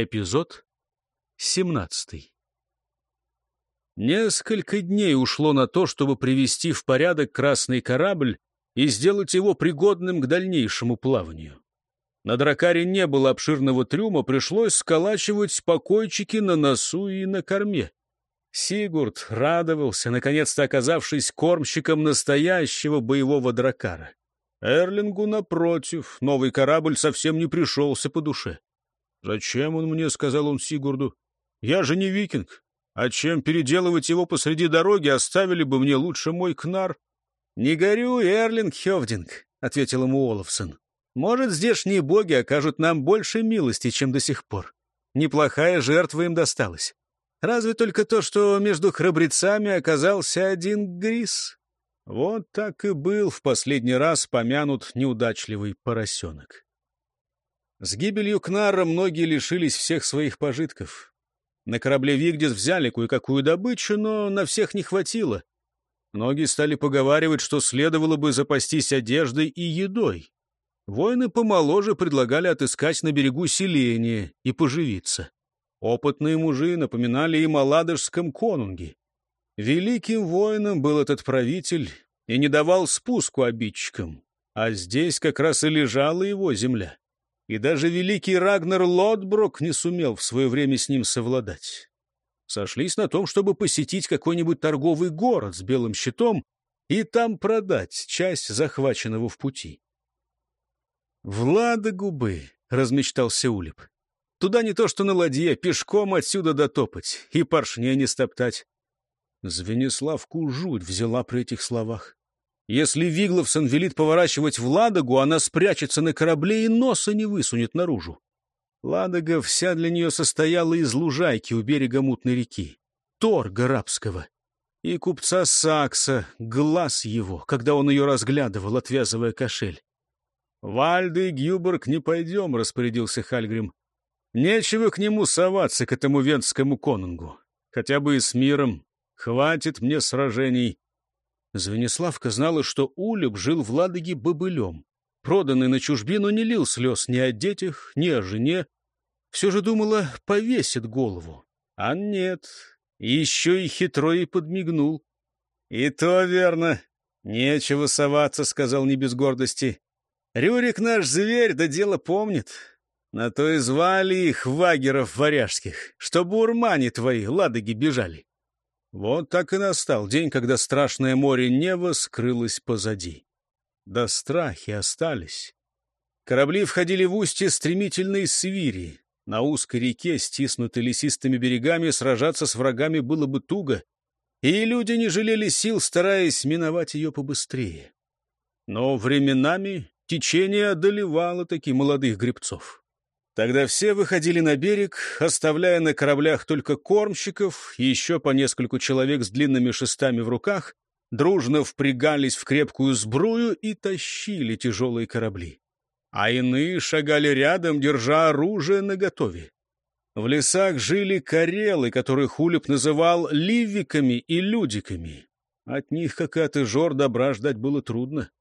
Эпизод 17. Несколько дней ушло на то, чтобы привести в порядок красный корабль и сделать его пригодным к дальнейшему плаванию. На дракаре не было обширного трюма, пришлось сколачивать покойчики на носу и на корме. Сигурд радовался, наконец-то оказавшись кормщиком настоящего боевого дракара. Эрлингу, напротив, новый корабль совсем не пришелся по душе. «Зачем он мне?» — сказал он Сигурду. «Я же не викинг. А чем переделывать его посреди дороги, оставили бы мне лучше мой кнар». «Не горюй, Эрлинг Хевдинг», — ответил ему Олафсон. «Может, здешние боги окажут нам больше милости, чем до сих пор. Неплохая жертва им досталась. Разве только то, что между храбрецами оказался один Грис». Вот так и был в последний раз помянут неудачливый поросенок. С гибелью Кнара многие лишились всех своих пожитков. На корабле «Вигдис» взяли кое-какую добычу, но на всех не хватило. Многие стали поговаривать, что следовало бы запастись одеждой и едой. Воины помоложе предлагали отыскать на берегу селение и поживиться. Опытные мужи напоминали им о ладожском конунге. Великим воином был этот правитель и не давал спуску обидчикам, а здесь как раз и лежала его земля. И даже великий Рагнар Лотброк не сумел в свое время с ним совладать. Сошлись на том, чтобы посетить какой-нибудь торговый город с белым щитом и там продать часть захваченного в пути. «Влада губы», — размечтался Улип. «Туда не то что на ладье, пешком отсюда дотопать и поршня не стоптать. Звениславку жуть взяла при этих словах. Если Вигловсон велит поворачивать в Ладогу, она спрячется на корабле и носа не высунет наружу. Ладога вся для нее состояла из лужайки у берега мутной реки, торга рабского. И купца Сакса, глаз его, когда он ее разглядывал, отвязывая кошель. — Вальды и Гюберг не пойдем, — распорядился Хальгрим. — Нечего к нему соваться, к этому венскому конунгу. Хотя бы и с миром. Хватит мне сражений. Звениславка знала, что Улюб жил в Ладоге бобылем. Проданный на чужбину не лил слез ни о детях, ни о жене. Все же думала, повесит голову. А нет, еще и хитро и подмигнул. — И то верно. Нечего соваться, — сказал не без гордости. Рюрик наш зверь, да дело помнит. На то и звали их вагеров варяжских, чтобы урмане твои ладоги бежали. Вот так и настал день, когда страшное море Нева скрылось позади. Да страхи остались. Корабли входили в устье стремительной свири. На узкой реке, стиснутой лесистыми берегами, сражаться с врагами было бы туго, и люди не жалели сил, стараясь миновать ее побыстрее. Но временами течение одолевало таких молодых гребцов. Тогда все выходили на берег, оставляя на кораблях только кормщиков и еще по нескольку человек с длинными шестами в руках, дружно впрягались в крепкую сбрую и тащили тяжелые корабли. А иные шагали рядом, держа оружие наготове. В лесах жили карелы, которых Улеп называл ливиками и людиками. От них, как и от Ижор, добра ждать было трудно.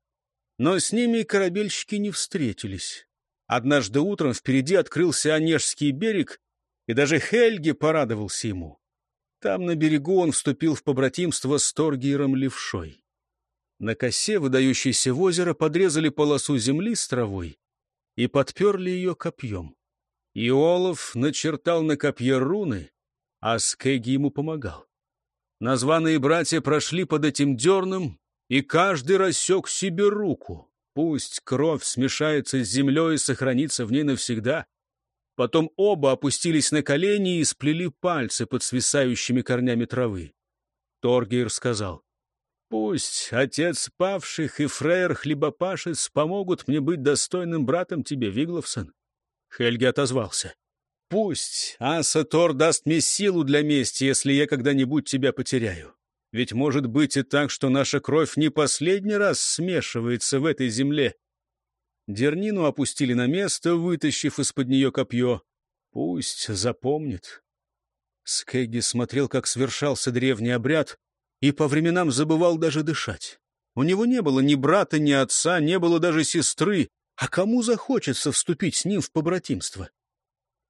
Но с ними корабельщики не встретились. Однажды утром впереди открылся Онежский берег, и даже Хельги порадовался ему. Там на берегу он вступил в побратимство с Торгиером Левшой. На косе, выдающейся в озеро, подрезали полосу земли с травой и подперли ее копьем. И Олаф начертал на копье руны, а Скеги ему помогал. Названные братья прошли под этим дерном, и каждый рассек себе руку. Пусть кровь смешается с землей и сохранится в ней навсегда. Потом оба опустились на колени и сплели пальцы под свисающими корнями травы. Торгейр сказал, «Пусть отец павших и фрейр хлебопашец помогут мне быть достойным братом тебе, Вигловсон». Хельги отозвался, «Пусть Аса Тор даст мне силу для мести, если я когда-нибудь тебя потеряю. Ведь может быть и так, что наша кровь не последний раз смешивается в этой земле. Дернину опустили на место, вытащив из-под нее копье. Пусть запомнит. Скегги смотрел, как свершался древний обряд, и по временам забывал даже дышать. У него не было ни брата, ни отца, не было даже сестры. А кому захочется вступить с ним в побратимство?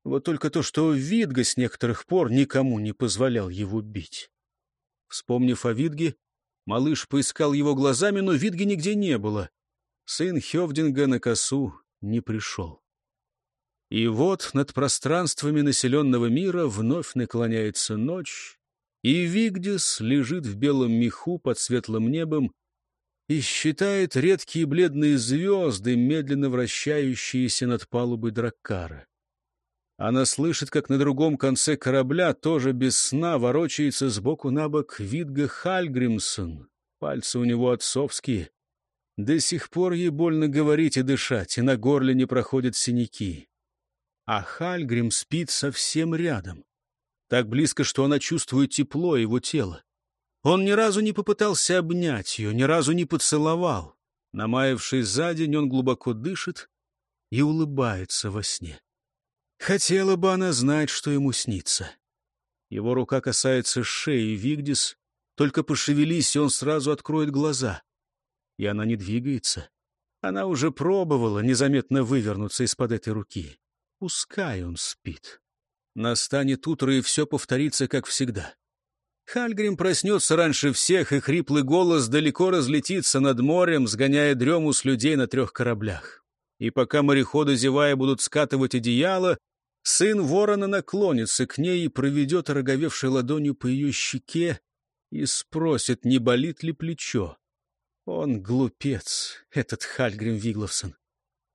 Вот только то, что Видга с некоторых пор никому не позволял его бить. Вспомнив о Видге, малыш поискал его глазами, но Видги нигде не было. Сын Хевдинга на косу не пришел. И вот над пространствами населенного мира вновь наклоняется ночь, и Вигдис лежит в белом меху под светлым небом и считает редкие бледные звезды, медленно вращающиеся над палубой Драккара. Она слышит, как на другом конце корабля, тоже без сна, ворочается сбоку на бок Видга Хальгримсон. Пальцы у него отцовские. До сих пор ей больно говорить и дышать, и на горле не проходят синяки. А Хальгрим спит совсем рядом. Так близко, что она чувствует тепло его тела. Он ни разу не попытался обнять ее, ни разу не поцеловал. Намаявшись за день, он глубоко дышит и улыбается во сне. Хотела бы она знать, что ему снится. Его рука касается шеи Вигдис. Только пошевелись, и он сразу откроет глаза. И она не двигается. Она уже пробовала незаметно вывернуться из-под этой руки. Пускай он спит. Настанет утро, и все повторится, как всегда. Хальгрим проснется раньше всех, и хриплый голос далеко разлетится над морем, сгоняя дрему с людей на трех кораблях. И пока мореходы, зевая, будут скатывать одеяло, сын ворона наклонится к ней и проведет ороговевшей ладонью по ее щеке и спросит, не болит ли плечо. Он глупец, этот Хальгрим Вигловсон.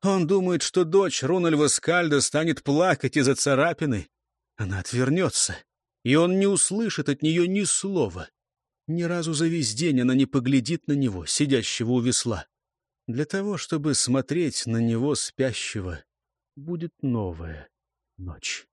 Он думает, что дочь Рунальва Скальда станет плакать из-за царапины. Она отвернется, и он не услышит от нее ни слова. Ни разу за весь день она не поглядит на него, сидящего у весла. Для того, чтобы смотреть на него спящего, будет новая ночь.